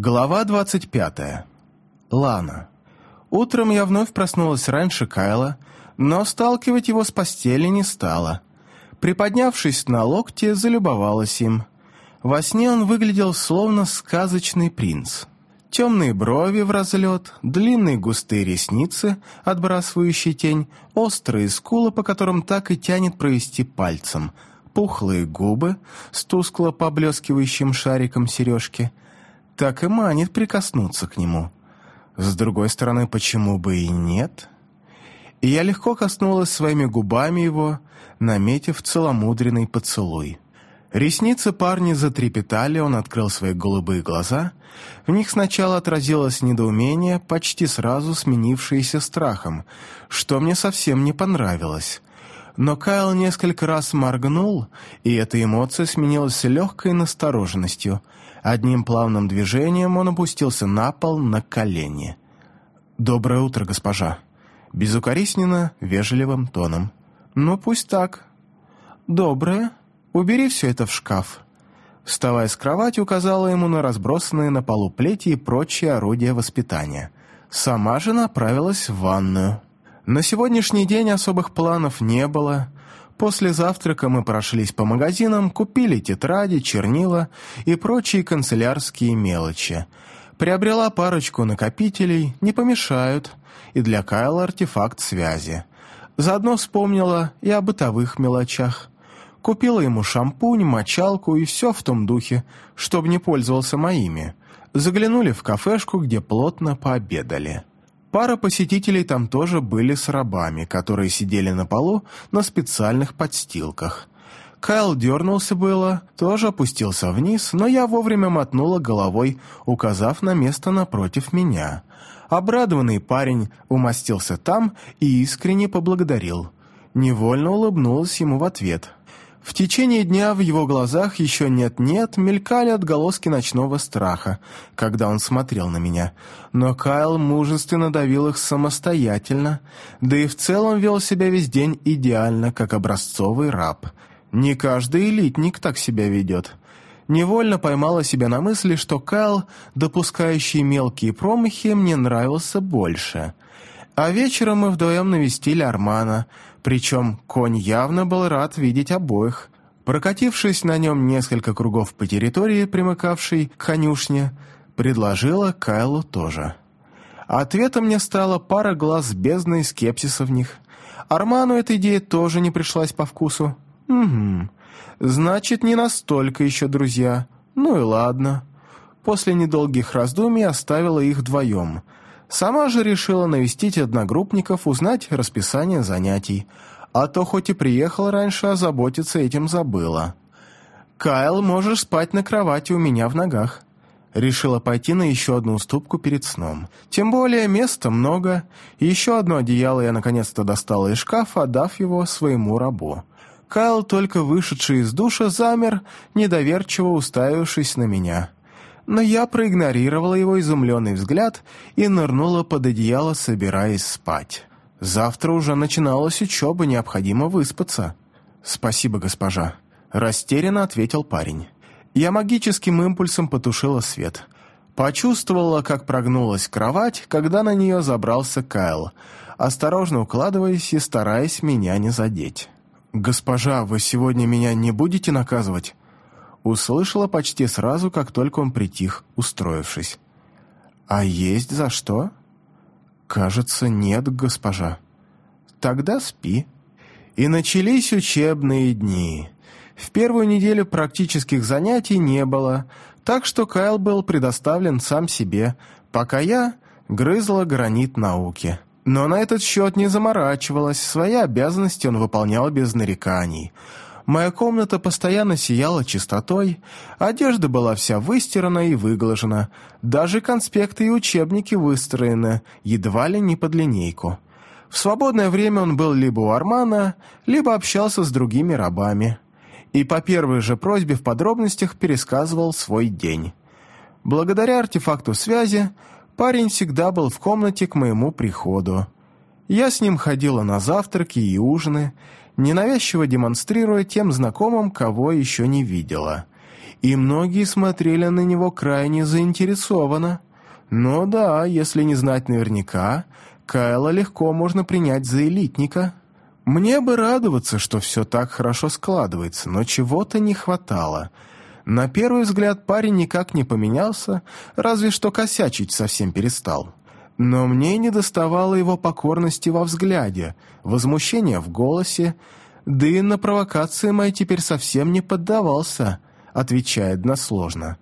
Глава 25. Лана. Утром я вновь проснулась раньше Кайла, но сталкивать его с постели не стала. Приподнявшись на локте, залюбовалась им. Во сне он выглядел словно сказочный принц. Темные брови в разлет, длинные густые ресницы, отбрасывающие тень, острые скулы, по которым так и тянет провести пальцем, пухлые губы с тускло поблескивающим шариком сережки — так и манит прикоснуться к нему. С другой стороны, почему бы и нет? И я легко коснулась своими губами его, наметив целомудренный поцелуй. Ресницы парня затрепетали, он открыл свои голубые глаза. В них сначала отразилось недоумение, почти сразу сменившееся страхом, что мне совсем не понравилось. Но Кайл несколько раз моргнул, и эта эмоция сменилась легкой настороженностью — Одним плавным движением он опустился на пол на колени. «Доброе утро, госпожа!» Безукоризненно, вежливым тоном. «Ну, пусть так. Доброе. Убери все это в шкаф». Вставая с кровати, указала ему на разбросанные на полу плети и прочие орудия воспитания. Сама же направилась в ванную. На сегодняшний день особых планов не было, После завтрака мы прошлись по магазинам, купили тетради, чернила и прочие канцелярские мелочи. Приобрела парочку накопителей, не помешают, и для Кайла артефакт связи. Заодно вспомнила и о бытовых мелочах. Купила ему шампунь, мочалку и все в том духе, чтобы не пользовался моими. Заглянули в кафешку, где плотно пообедали. Пара посетителей там тоже были с рабами, которые сидели на полу на специальных подстилках. Кайл дернулся было, тоже опустился вниз, но я вовремя мотнула головой, указав на место напротив меня. Обрадованный парень умостился там и искренне поблагодарил. Невольно улыбнулась ему в ответ. В течение дня в его глазах еще нет-нет мелькали отголоски ночного страха, когда он смотрел на меня. Но Кайл мужественно давил их самостоятельно, да и в целом вел себя весь день идеально, как образцовый раб. Не каждый элитник так себя ведет. Невольно поймала себя на мысли, что Кайл, допускающий мелкие промахи, мне нравился больше. А вечером мы вдвоем навестили Армана — причем конь явно был рад видеть обоих. Прокатившись на нем несколько кругов по территории, примыкавшей к конюшне, предложила Кайлу тоже. Ответом мне стала пара глаз бездны и скепсиса в них. Арману эта идея тоже не пришлась по вкусу. «Угу. Значит, не настолько еще друзья. Ну и ладно». После недолгих раздумий оставила их вдвоем — Сама же решила навестить одногруппников, узнать расписание занятий, а то хоть и приехала раньше, а заботиться этим забыла. «Кайл, можешь спать на кровати у меня в ногах». Решила пойти на еще одну уступку перед сном. Тем более места много, еще одно одеяло я наконец-то достала из шкафа, отдав его своему рабу. Кайл, только вышедший из душа, замер, недоверчиво уставившись на меня но я проигнорировала его изумленный взгляд и нырнула под одеяло, собираясь спать. Завтра уже начиналась учеба, необходимо выспаться. «Спасибо, госпожа», — растерянно ответил парень. Я магическим импульсом потушила свет. Почувствовала, как прогнулась кровать, когда на нее забрался Кайл, осторожно укладываясь и стараясь меня не задеть. «Госпожа, вы сегодня меня не будете наказывать?» Услышала почти сразу, как только он притих, устроившись. «А есть за что?» «Кажется, нет, госпожа». «Тогда спи». И начались учебные дни. В первую неделю практических занятий не было, так что Кайл был предоставлен сам себе, пока я грызла гранит науки. Но на этот счет не заморачивалась, свои обязанности он выполнял без нареканий – Моя комната постоянно сияла чистотой, одежда была вся выстирана и выглажена, даже конспекты и учебники выстроены, едва ли не под линейку. В свободное время он был либо у Армана, либо общался с другими рабами. И по первой же просьбе в подробностях пересказывал свой день. Благодаря артефакту связи парень всегда был в комнате к моему приходу. Я с ним ходила на завтраки и ужины, ненавязчиво демонстрируя тем знакомым, кого еще не видела. и многие смотрели на него крайне заинтересованно. Но да, если не знать наверняка, Кайла легко можно принять за элитника. Мне бы радоваться, что все так хорошо складывается, но чего-то не хватало. На первый взгляд парень никак не поменялся, разве что косячить совсем перестал. Но мне не доставало его покорности во взгляде, возмущения в голосе, да и на провокации мои теперь совсем не поддавался, отвечая односложно.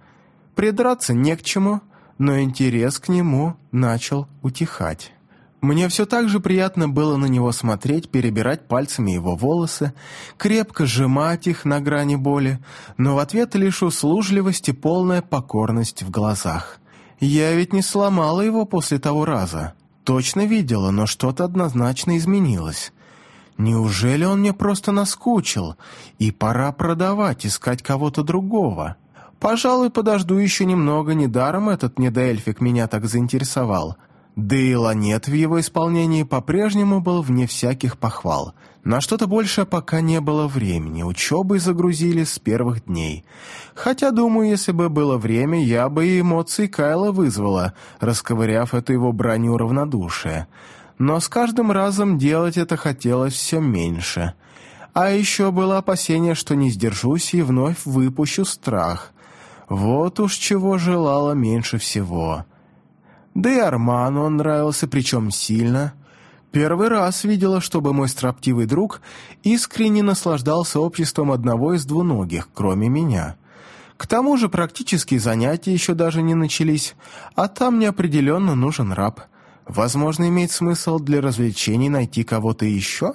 Придраться не к чему, но интерес к нему начал утихать. Мне все так же приятно было на него смотреть, перебирать пальцами его волосы, крепко сжимать их на грани боли, но в ответ лишь услужливость и полная покорность в глазах. Я ведь не сломала его после того раза. Точно видела, но что-то однозначно изменилось. Неужели он мне просто наскучил, и пора продавать, искать кого-то другого? Пожалуй, подожду еще немного, недаром этот недоэльфик меня так заинтересовал. Да и ланет в его исполнении по-прежнему был вне всяких похвал. На что-то большее пока не было времени, учебой загрузили с первых дней. Хотя, думаю, если бы было время, я бы и эмоции Кайла вызвала, расковыряв эту его броню равнодушия но с каждым разом делать это хотелось все меньше. А еще было опасение, что не сдержусь и вновь выпущу страх. Вот уж чего желала меньше всего. Да и Арману он нравился, причем сильно. Первый раз видела, чтобы мой строптивый друг искренне наслаждался обществом одного из двуногих, кроме меня. К тому же практические занятия еще даже не начались, а там неопределенно нужен раб — Возможно, имеет смысл для развлечений найти кого-то еще?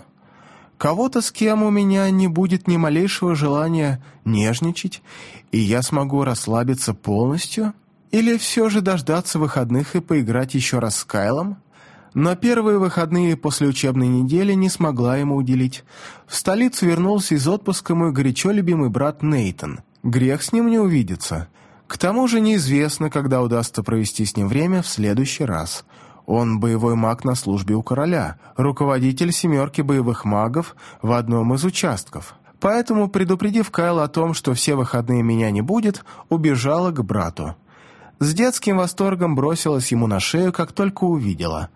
Кого-то, с кем у меня не будет ни малейшего желания нежничать, и я смогу расслабиться полностью? Или все же дождаться выходных и поиграть еще раз с Кайлом? На первые выходные после учебной недели не смогла ему уделить. В столицу вернулся из отпуска мой горячо любимый брат Нейтон. Грех с ним не увидеться. К тому же неизвестно, когда удастся провести с ним время в следующий раз – он боевой маг на службе у короля, руководитель семерки боевых магов в одном из участков. Поэтому, предупредив Кайла о том, что все выходные меня не будет, убежала к брату. С детским восторгом бросилась ему на шею, как только увидела.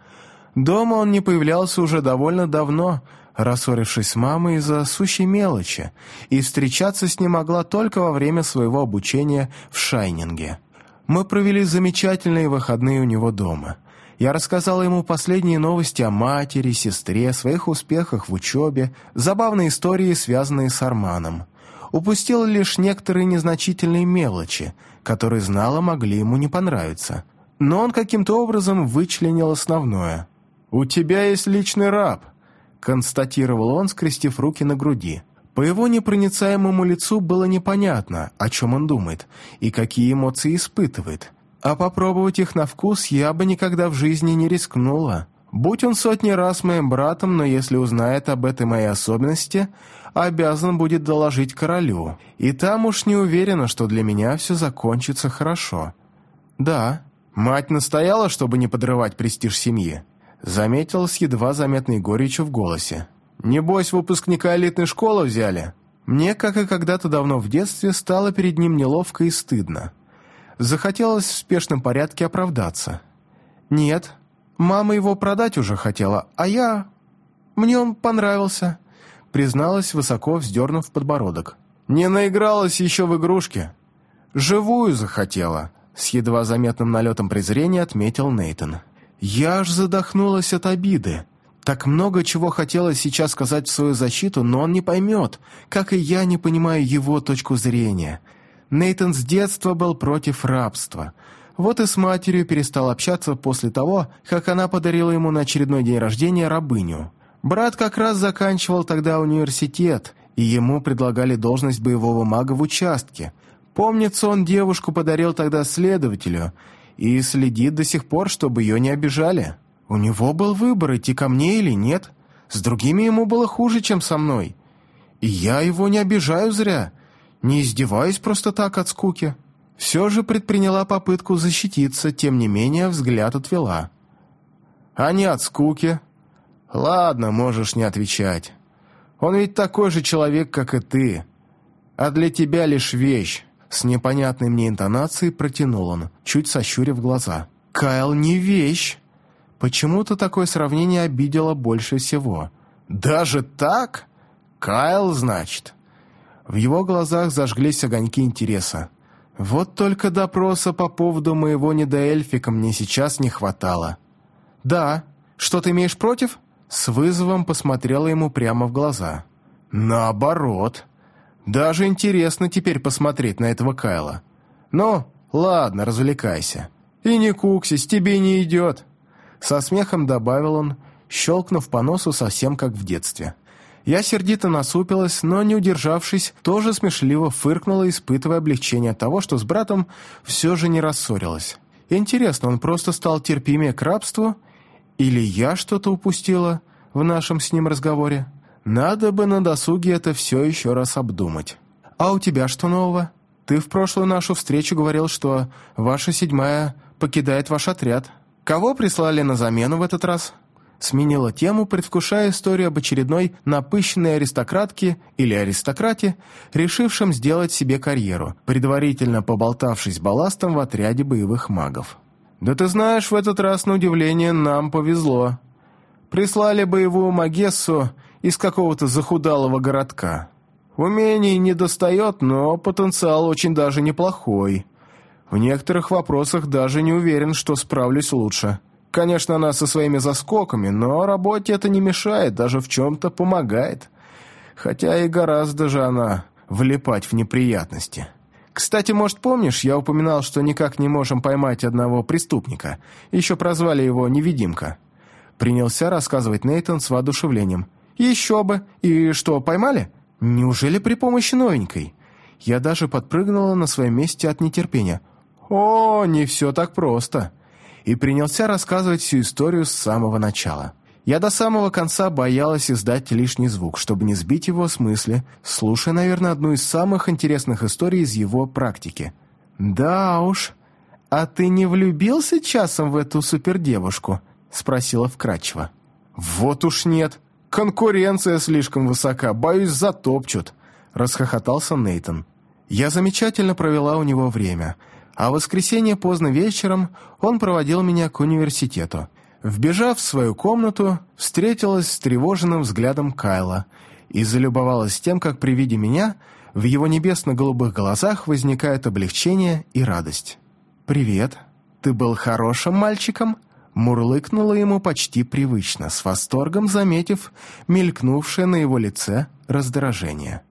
Дома он не появлялся уже довольно давно, рассорившись с мамой из-за сущей мелочи, и встречаться с ним могла только во время своего обучения в Шайнинге. Мы провели замечательные выходные у него дома. Я рассказала ему последние новости о матери, сестре, своих успехах в учебе, забавные истории, связанные с Арманом. Упустила лишь некоторые незначительные мелочи, которые знала могли ему не понравиться. Но он каким-то образом вычленил основное. «У тебя есть личный раб», — констатировал он, скрестив руки на груди. По его непроницаемому лицу было непонятно, о чем он думает и какие эмоции испытывает а попробовать их на вкус я бы никогда в жизни не рискнула. Будь он сотни раз моим братом, но если узнает об этой моей особенности, обязан будет доложить королю. И там уж не уверена, что для меня все закончится хорошо. Да, мать настояла, чтобы не подрывать престиж семьи. Заметил с едва заметной горечью в голосе. «Небось, выпускника элитной школы взяли?» Мне, как и когда-то давно в детстве, стало перед ним неловко и стыдно. Захотелось в спешном порядке оправдаться. «Нет, мама его продать уже хотела, а я... Мне он понравился», призналась, высоко вздернув подбородок. «Не наигралась еще в игрушки. Живую захотела», с едва заметным налетом презрения отметил Нейтон. «Я аж задохнулась от обиды. Так много чего хотела сейчас сказать в свою защиту, но он не поймет, как и я не понимаю его точку зрения. Нейтан с детства был против рабства. Вот и с матерью перестал общаться после того, как она подарила ему на очередной день рождения рабыню. Брат как раз заканчивал тогда университет, и ему предлагали должность боевого мага в участке. Помнится, он девушку подарил тогда следователю и следит до сих пор, чтобы ее не обижали. У него был выбор, идти ко мне или нет. С другими ему было хуже, чем со мной. И я его не обижаю зря не издеваясь просто так от скуки. Все же предприняла попытку защититься, тем не менее взгляд отвела. «А не от скуки?» «Ладно, можешь не отвечать. Он ведь такой же человек, как и ты. А для тебя лишь вещь. С непонятной мне интонацией протянул он, чуть сощурив глаза. «Кайл не вещь!» Почему-то такое сравнение обидело больше всего. «Даже так? Кайл, значит?» В его глазах зажглись огоньки интереса. «Вот только допроса по поводу моего недоэльфика мне сейчас не хватало». «Да. Что ты имеешь против?» С вызовом посмотрела ему прямо в глаза. «Наоборот. Даже интересно теперь посмотреть на этого Кайла. Ну, ладно, развлекайся. И не куксись, тебе не идет». Со смехом добавил он, щелкнув по носу совсем как в детстве. Я сердито насупилась, но, не удержавшись, тоже смешливо фыркнула, испытывая облегчение от того, что с братом все же не рассорилась. Интересно, он просто стал терпимее к рабству или я что-то упустила в нашем с ним разговоре? Надо бы на досуге это все еще раз обдумать. А у тебя что нового? Ты в прошлую нашу встречу говорил, что ваша седьмая покидает ваш отряд. Кого прислали на замену в этот раз?» Сменила тему, предвкушая историю об очередной напыщенной аристократке или аристократе, решившем сделать себе карьеру, предварительно поболтавшись балластом в отряде боевых магов. «Да ты знаешь, в этот раз, на удивление, нам повезло. Прислали боевую магессу из какого-то захудалого городка. Умений не достает, но потенциал очень даже неплохой. В некоторых вопросах даже не уверен, что справлюсь лучше. Конечно, она со своими заскоками, но работе это не мешает, даже в чем-то помогает. Хотя и гораздо же она влипать в неприятности». Кстати, может, помнишь, я упоминал, что никак не можем поймать одного преступника. Еще прозвали его «Невидимка». Принялся рассказывать Нейтон с воодушевлением. «Еще бы! И что, поймали? Неужели при помощи новенькой?» Я даже подпрыгнула на своем месте от нетерпения. «О, не все так просто!» И принялся рассказывать всю историю с самого начала. Я до самого конца боялась издать лишний звук, чтобы не сбить его с мысли, слушая, наверное, одну из самых интересных историй из его практики. «Да уж, а ты не влюбился часом в эту супердевушку?» — спросила вкратчиво. «Вот уж нет. Конкуренция слишком высока, боюсь, затопчут», — расхохотался Нейтон. Я замечательно провела у него время, а в воскресенье поздно вечером он проводил меня к университету. Вбежав в свою комнату, встретилась с тревоженным взглядом Кайла и залюбовалась тем, как при виде меня в его небесно-голубых глазах возникает облегчение и радость. «Привет. Ты был хорошим мальчиком?» Мурлыкнула ему почти привычно, с восторгом заметив мелькнувшее на его лице раздражение.